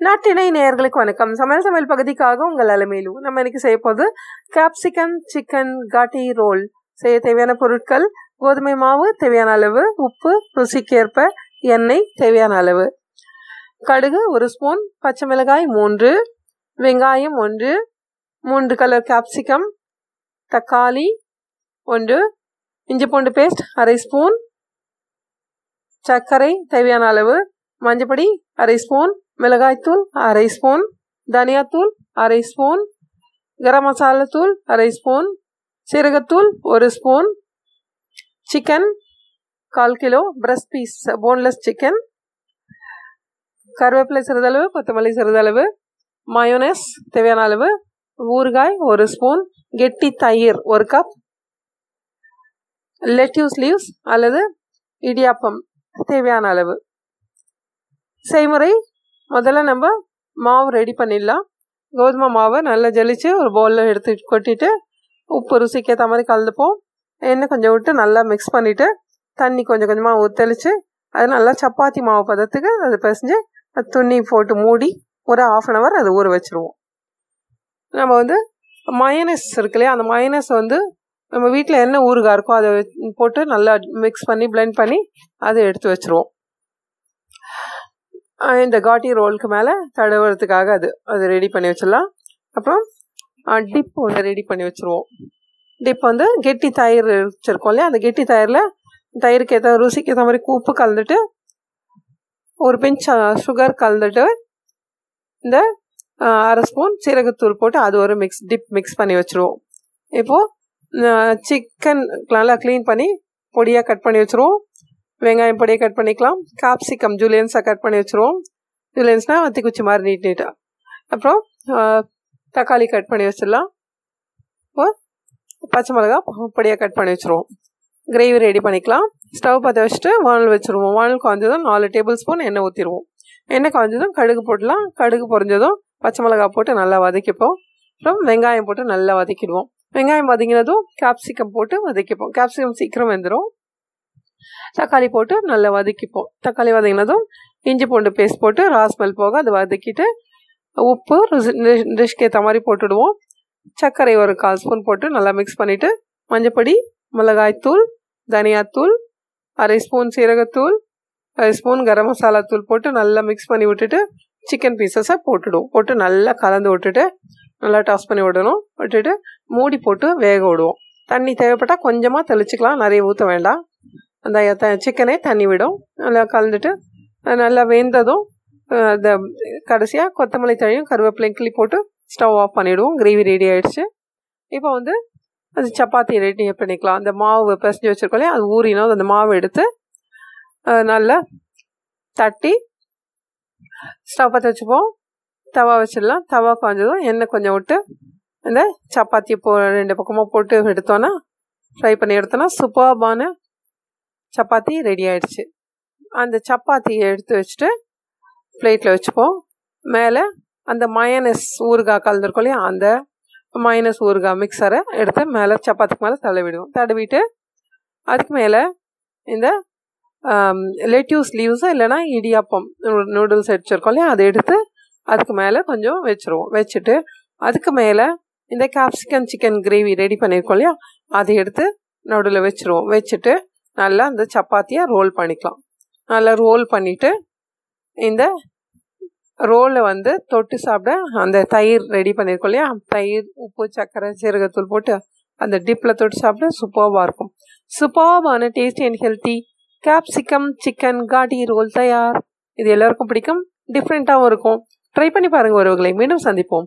நாட்டினை நேயர்களுக்கு வணக்கம். சமையல் சமையல் பகுதிக்காக உங்கள் அலமையிலும் நம்ம இன்னைக்கு செய்ய போது கேப்சிகம் சிக்கன் காட்டி ரோல் செய்ய தேவையான பொருட்கள் கோதுமை மாவு தேவையான அளவு உப்பு ருசிக்கேற்ப எண்ணெய் தேவையான அளவு. கடுகு ஒரு ஸ்பூன் பச்சை மிளகாய் மூன்று வெங்காயம் ஒன்று மூன்று கலர் கேப்சிகம் தக்காளி ஒன்று இஞ்சி பூண்டு பேஸ்ட் அரை ஸ்பூன் சர்க்கரை தேவையான அளவு மஞ்சப்பொடி அரை ஸ்பூன் மிளகாய்த்தூள் அரை ஸ்பூன். தனியாத்தூள் அரை ஸ்பூன். கரம் மசாலா தூள் அரை ஸ்பூன். சீரகத்தூள் ஒரு ஸ்பூன். சிக்கன் கால் kilo breast piece boneless chicken கருவேப்பிலை சிறிதளவு கொத்தமல்லி சிறிதளவு. மயோனஸ் தேவையான அளவு. ஊறுகாய் ஒரு ஸ்பூன். கெட்டி தயிர் ஒரு கப் லெட்யூஸ் லீவ்ஸ் அல்லது இடியாப்பம் தேவையான அளவு. செய்முறை முதல்ல நம்ம மாவு ரெடி பண்ணிடலாம். கோதுமை மாவை நல்லா ஜலிச்சு ஒரு பவுலில் எடுத்து கொட்டிட்டு உப்பு ருசிக்கு ஏற்ற மாதிரி கலந்துப்போம். எண்ணெய் கொஞ்சம் விட்டு நல்லா மிக்ஸ் பண்ணிவிட்டு தண்ணி கொஞ்சம் கொஞ்சமாக தெளித்து அது நல்லா சப்பாத்தி மாவு பதத்துக்கு அது பிசைஞ்சு அது துணி போட்டு மூடி ஒரு ஆஃப் அன் ஹவர் அது ஊற வச்சுருவோம். நம்ம வந்து மயனஸ் இருக்கு இல்லையா அந்த மயனஸ் வந்து நம்ம வீட்டில் என்ன ஊறுகாய் இருக்கோ அதை போட்டு நல்லா மிக்ஸ் பண்ணி பிளெண்ட் பண்ணி அதை எடுத்து வச்சுருவோம். இந்த காட்டி ரோலுக்கு மேலே தடவுறதுக்காக அது அது ரெடி பண்ணி வச்சிடலாம். அப்புறம் டிப் ஒன்று ரெடி பண்ணி வச்சுருவோம். டிப் வந்து கெட்டி தயிர் வச்சுருக்கோம் இல்லையா? அந்த கெட்டி தயிரில் தயிருக்கு ஏற்ற ருசிக்கு ஏற்ற மாதிரி உப்பு கலந்துட்டு ஒரு பிஞ்ச் சுகர் கலந்துட்டு இந்த அரை ஸ்பூன் சீரகத்தூள் போட்டு அது ஒரு மிக்ஸ் டிப் மிக்ஸ் பண்ணி வச்சுருவோம். இப்போது சிக்கன் நல்லா க்ளீன் பண்ணி பொடியாக கட் பண்ணி வச்சுருவோம். வெங்காயம் பொடியை கட் பண்ணிக்கலாம். காப்சிகம் ஜூலியன்ஸாக கட் பண்ணி வச்சுருவோம். ஜூலியன்ஸ்னால் வத்தி குச்சி மாதிரி நீட் நீட்டாக அப்புறம் தக்காளி கட் பண்ணி வச்சிடலாம். இப்போ பச்சை மிளகா பொடியாக கட் பண்ணி வச்சுருவோம். கிரேவி ரெடி பண்ணிக்கலாம். ஸ்டவ் பற்ற வச்சுட்டு வானல் வச்சுருவோம். வானல் காய்ஞ்சதும் நாலு டேபிள் ஸ்பூன் எண்ணெய் ஊற்றிடுவோம் எண்ணெய் காய்ஞ்சதும் கடுகு போடலாம் கடுகு பொறிஞ்சதும் பச்சை மிளகா போட்டு நல்லா வதக்கிப்போம். அப்புறம் வெங்காயம் போட்டு நல்லா வதக்கிடுவோம். வெங்காயம் வதங்கினதும் கேப்சிகம் போட்டு வதக்கிப்போம். கேப்சிகம் சீக்கிரம் வெந்துடும் தக்காளி போட்டு நல்லா வதக்கிப்போம். தக்காளி வதங்கினதும் இஞ்சி பூண்டு பேஸ்ட் போட்டு ராஸ்மல் போக அதை வதக்கிட்டு உப்பு டிஷ்க்கு ஏற்ற மாதிரி போட்டுடுவோம். சர்க்கரை ஒரு கால் ஸ்பூன் போட்டு நல்லா மிக்ஸ் பண்ணிவிட்டு மஞ்சப்பொடி மிளகாய்த்தூள் தனியாத்தூள் அரை ஸ்பூன் சீரகத்தூள் அரை ஸ்பூன் கரம் மசாலா தூள் போட்டு நல்லா மிக்ஸ் பண்ணி விட்டுட்டு சிக்கன் பீசஸை போட்டுடுவோம். போட்டு நல்லா கலந்து விட்டுட்டு நல்லா டாஸ் பண்ணி விடணும். விட்டுட்டு மூடி போட்டு வேக விடுவோம். தண்ணி தேவைப்பட்டால் கொஞ்சமாக தெளிச்சிக்கலாம். நிறைய ஊற்ற வேண்டாம். அந்த சிக்கனே தண்ணி விடும். நல்லா கலந்துட்டு நல்லா வெந்ததும் இந்த கடைசியாக கொத்தமல்லி தழையும் கருவேப்பிலையும் கிளி போட்டு ஸ்டவ் ஆஃப் பண்ணிவிடுவோம் கிரேவி ரெடி ஆகிடுச்சு இப்போ வந்து அது சப்பாத்தி ரெடி பண்ணிக்கலாம். அந்த மாவு பிசைஞ்சு வச்சுருக்கோம் அது ஊறினோம். அந்த மாவு எடுத்து நல்லா தட்டி ஸ்டவ் பற்ற வச்சுப்போம். தவா வச்சிடலாம். தவா காஞ்சதும் எண்ணெய் கொஞ்சம் விட்டு அந்த சப்பாத்தி போ ரெண்டு பக்கமாக போட்டு எடுத்தோன்னா ஃப்ரை பண்ணி எடுத்தோன்னா சூப்பர்பான சப்பாத்தி ரெடி ஆயிடுச்சு. அந்த சப்பாத்தியை எடுத்து வச்சுட்டு பிளேட்டில் வச்சுப்போம் மேலே அந்த மயனஸ் ஊறுகாய் கலந்துருக்கோம் இல்லையா? அந்த மைனஸ் ஊறுகாய் மிக்சரை எடுத்து மேலே சப்பாத்திக்கு மேலே தடவிடுவோம். தடவிட்டு அதுக்கு மேலே இந்த லெட்யூஸ் லீவ்ஸு இல்லைனா இடியாப்பம் நூடுல்ஸ் அடிச்சிருக்கோம் இல்லையா? அதை எடுத்து அதுக்கு மேலே கொஞ்சம் வச்சுருவோம். வச்சுட்டு அதுக்கு மேலே இந்த கேப்சிகம் சிக்கன் கிரேவி ரெடி பண்ணியிருக்கோம் இல்லையா? அதை எடுத்து நடுவில் வச்சுருவோம். வச்சுட்டு நல்லா அந்த சப்பாத்தியை ரோல் பண்ணிக்கலாம். நல்லா ரோல் பண்ணிவிட்டு இந்த ரோலை வந்து தொட்டு சாப்பிட அந்த தயிர் ரெடி பண்ணியிருக்கோம் இல்லையா? தயிர் உப்பு சர்க்கரை சீரகத்தூள் போட்டு அந்த டிப்பில் தொட்டு சாப்பிட சூப்பர்வாக இருக்கும். சூப்பர்வான tasty and healthy capsicum chicken kathi roll தயார். இது எல்லாருக்கும் பிடிக்கும். டிஃப்ரெண்ட்டாகவும் இருக்கும். ட்ரை பண்ணி பாருங்கள் ஒருவர்களை மீண்டும் சந்திப்போம்.